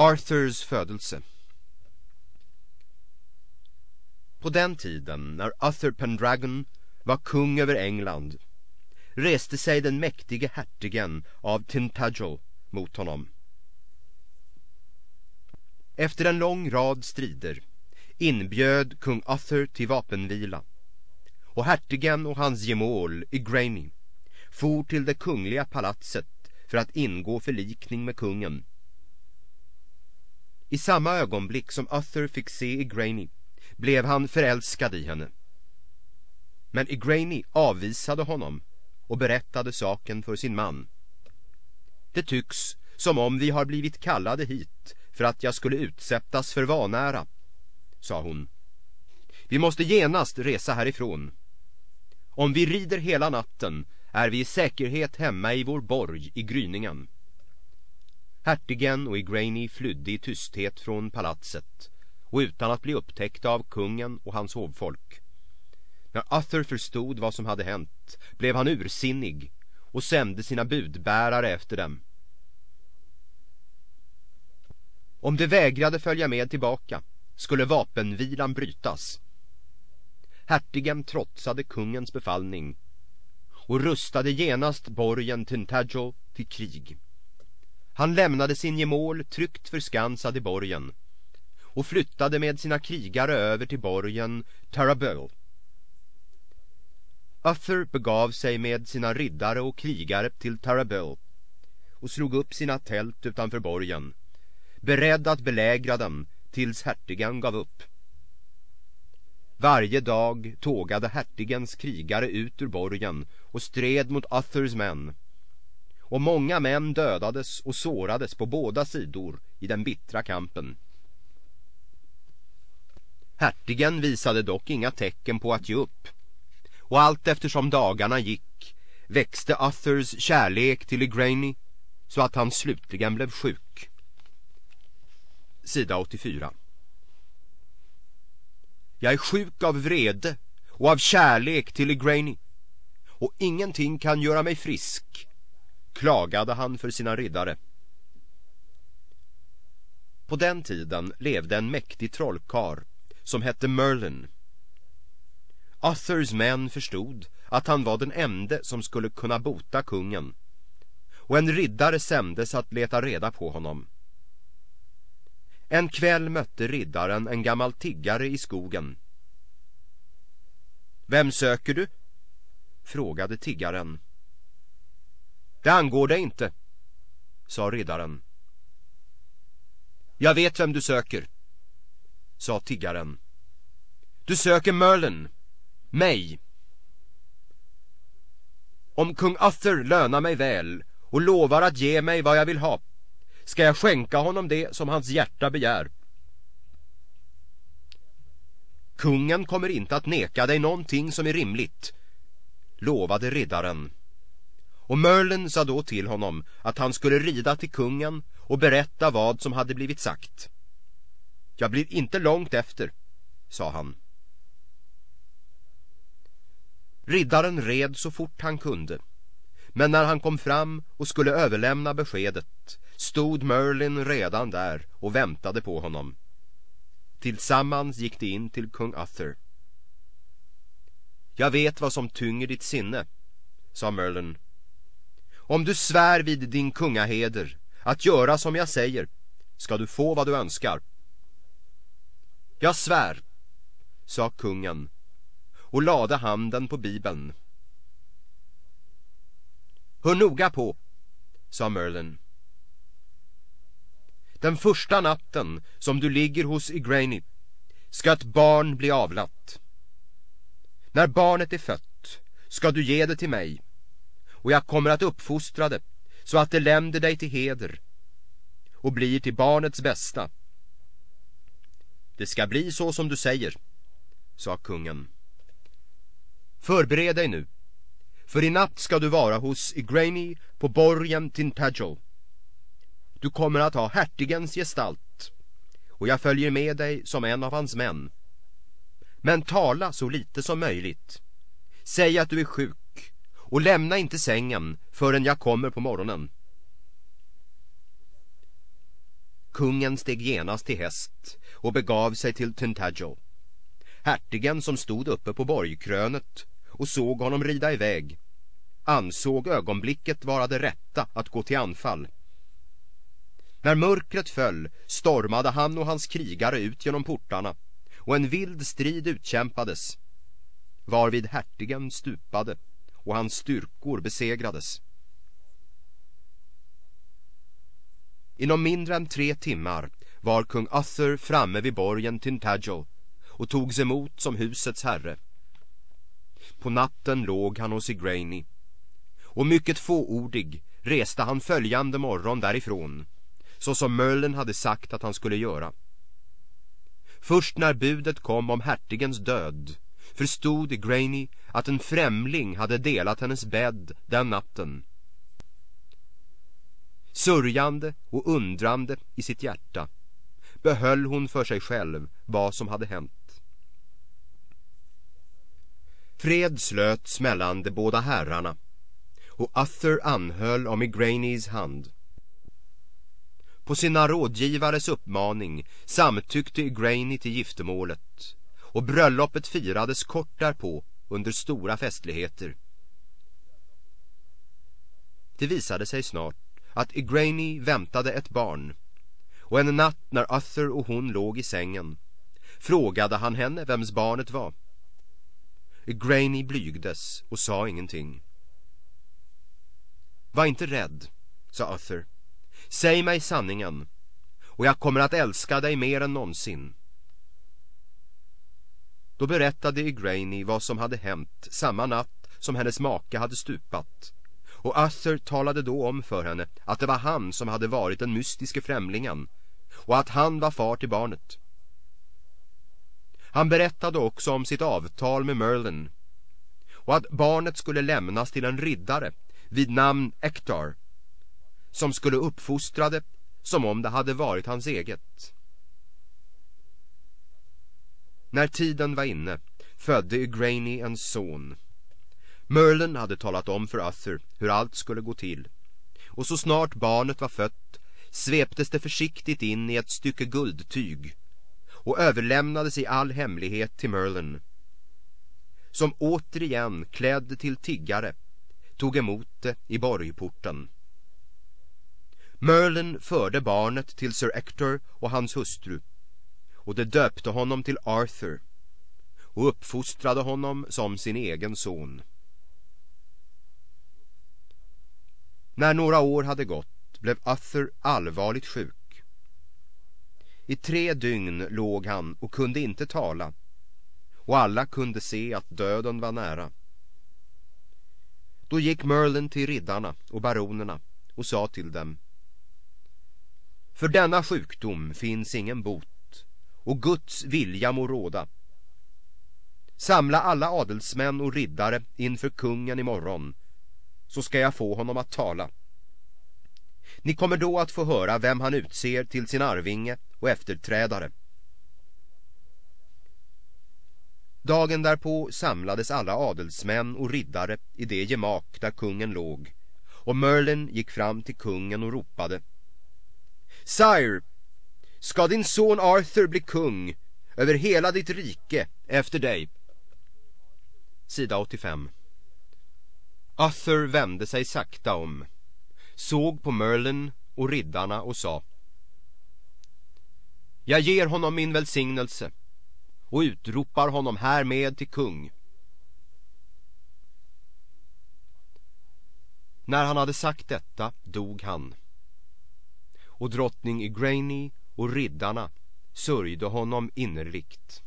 Arthurs födelse På den tiden när Arthur Pendragon var kung över England reste sig den mäktige hertigen av Tintagel mot honom. Efter en lång rad strider inbjöd kung Arthur till vapenvila och hertigen och hans gemål Igraine for till det kungliga palatset för att ingå förlikning med kungen. I samma ögonblick som Arthur fick se Igraine blev han förälskad i henne. Men Igraine avvisade honom och berättade saken för sin man. Det tycks som om vi har blivit kallade hit för att jag skulle utsättas för vanära, sa hon. Vi måste genast resa härifrån. Om vi rider hela natten är vi i säkerhet hemma i vår borg i gryningen. Hertigen och Igraine flydde i tysthet från palatset och utan att bli upptäckta av kungen och hans hovfolk. När Arthur förstod vad som hade hänt blev han ursinnig och sände sina budbärare efter dem. Om de vägrade följa med tillbaka skulle vapenvilan brytas. Hertigen trotsade kungens befallning och rustade genast borgen Tintagel till krig. Han lämnade sin gemål tryggt förskansad i borgen och flyttade med sina krigare över till borgen Tarabell. Uther begav sig med sina riddare och krigare till Tarabell och slog upp sina tält utanför borgen, beredd att belägra dem tills hertigen gav upp. Varje dag tågade hertigens krigare ut ur borgen och stred mot Uthers män. Och många män dödades och sårades på båda sidor i den bittra kampen. Hertigen visade dock inga tecken på att ge upp. Och allt eftersom dagarna gick växte Arthurs kärlek till Igraine så att han slutligen blev sjuk. Sida 84 Jag är sjuk av vrede och av kärlek till Igraine och ingenting kan göra mig frisk, klagade han för sina riddare. På den tiden levde en mäktig trollkar som hette Merlin. Arthurs män förstod att han var den ende som skulle kunna bota kungen och en riddare sändes att leta reda på honom. En kväll mötte riddaren en gammal tiggare i skogen. Vem söker du? frågade tiggaren. Det angår dig inte, sa riddaren. Jag vet vem du söker, sa tiggaren. Du söker Merlin, mig. Om kung Arthur lönar mig väl och lovar att ge mig vad jag vill ha, ska jag skänka honom det som hans hjärta begär. Kungen kommer inte att neka dig någonting som är rimligt, lovade riddaren. Och Merlin sa då till honom att han skulle rida till kungen och berätta vad som hade blivit sagt. Jag blir inte långt efter, sa han. Riddaren red så fort han kunde. Men när han kom fram och skulle överlämna beskedet stod Merlin redan där och väntade på honom. Tillsammans gick de in till kung Arthur. Jag vet vad som tynger ditt sinne, sa Merlin. Om du svär vid din kungaheder att göra som jag säger ska du få vad du önskar. Jag svär, sa kungen och lade handen på bibeln. Hör noga på, sa Merlin. Den första natten som du ligger hos Igraine ska ett barn bli avlat. När barnet är fött ska du ge det till mig och jag kommer att uppfostra det så att det länder dig till heder och blir till barnets bästa. Det ska bli så som du säger, sa kungen. Förbered dig nu, för i natt ska du vara hos Igraini på borgen Tintagel. Du kommer att ha hertigens gestalt och jag följer med dig som en av hans män. Men tala så lite som möjligt. Säg att du är sjuk och lämna inte sängen förrän jag kommer på morgonen. Kungen steg genast till häst och begav sig till Tintagio. Hertigen som stod uppe på borgkrönet och såg honom rida iväg ansåg ögonblicket vara det rätta att gå till anfall. När mörkret föll stormade han och hans krigare ut genom portarna och en vild strid utkämpades varvid hertigen stupade och hans styrkor besegrades. Inom mindre än tre timmar var kung Arthur framme vid borgen Tintagel och togs emot som husets herre. På natten låg han hos Igraini och mycket fåordig reste han följande morgon därifrån så som Möllen hade sagt att han skulle göra. Först när budet kom om hertigens död förstod Igraine att en främling hade delat hennes bädd den natten. Sörjande och undrande i sitt hjärta behöll hon för sig själv vad som hade hänt. Fred slöts mellan de båda herrarna och Arthur anhöll om Igraines hand. På sina rådgivares uppmaning samtyckte Igraine till giftermålet och bröllopet firades kort därpå under stora festligheter. Det visade sig snart att Igraine väntade ett barn och en natt när Arthur och hon låg i sängen frågade han henne vems barnet var. Igraine blygdes och sa ingenting. Var inte rädd, sa Arthur. Säg mig sanningen och jag kommer att älska dig mer än någonsin. Då berättade Igraini vad som hade hänt samma natt som hennes make hade stupat. Och Arthur talade då om för henne att det var han som hade varit den mystiske främlingen och att han var far till barnet. Han berättade också om sitt avtal med Merlin och att barnet skulle lämnas till en riddare vid namn Ektar som skulle uppfostra det som om det hade varit hans eget. När tiden var inne födde Igraine en son. Merlin hade talat om för Arthur hur allt skulle gå till. Och så snart barnet var fött sveptes det försiktigt in i ett stycke guldtyg och överlämnades i all hemlighet till Merlin som återigen klädd till tiggare tog emot det i borgporten. Merlin förde barnet till Sir Ector och hans hustru och det döpte honom till Arthur och uppfostrade honom som sin egen son. När några år hade gått blev Arthur allvarligt sjuk. I tre dygn låg han och kunde inte tala och alla kunde se att döden var nära. Då gick Merlin till riddarna och baronerna och sa till dem För denna sjukdom finns ingen bot och Guds vilja må råda. Samla alla adelsmän och riddare inför kungen imorgon så ska jag få honom att tala. Ni kommer då att få höra vem han utser till sin arvinge och efterträdare. Dagen därpå samlades alla adelsmän och riddare i det gemak där kungen låg och Merlin gick fram till kungen och ropade Sire, ska din son Arthur bli kung över hela ditt rike efter dig? Sida 85 Arthur vände sig sakta om såg på Merlin och riddarna och sa Jag ger honom min välsignelse och utropar honom härmed till kung. När han hade sagt detta dog han. Och drottning Igraine och riddarna sörjde honom innerligt.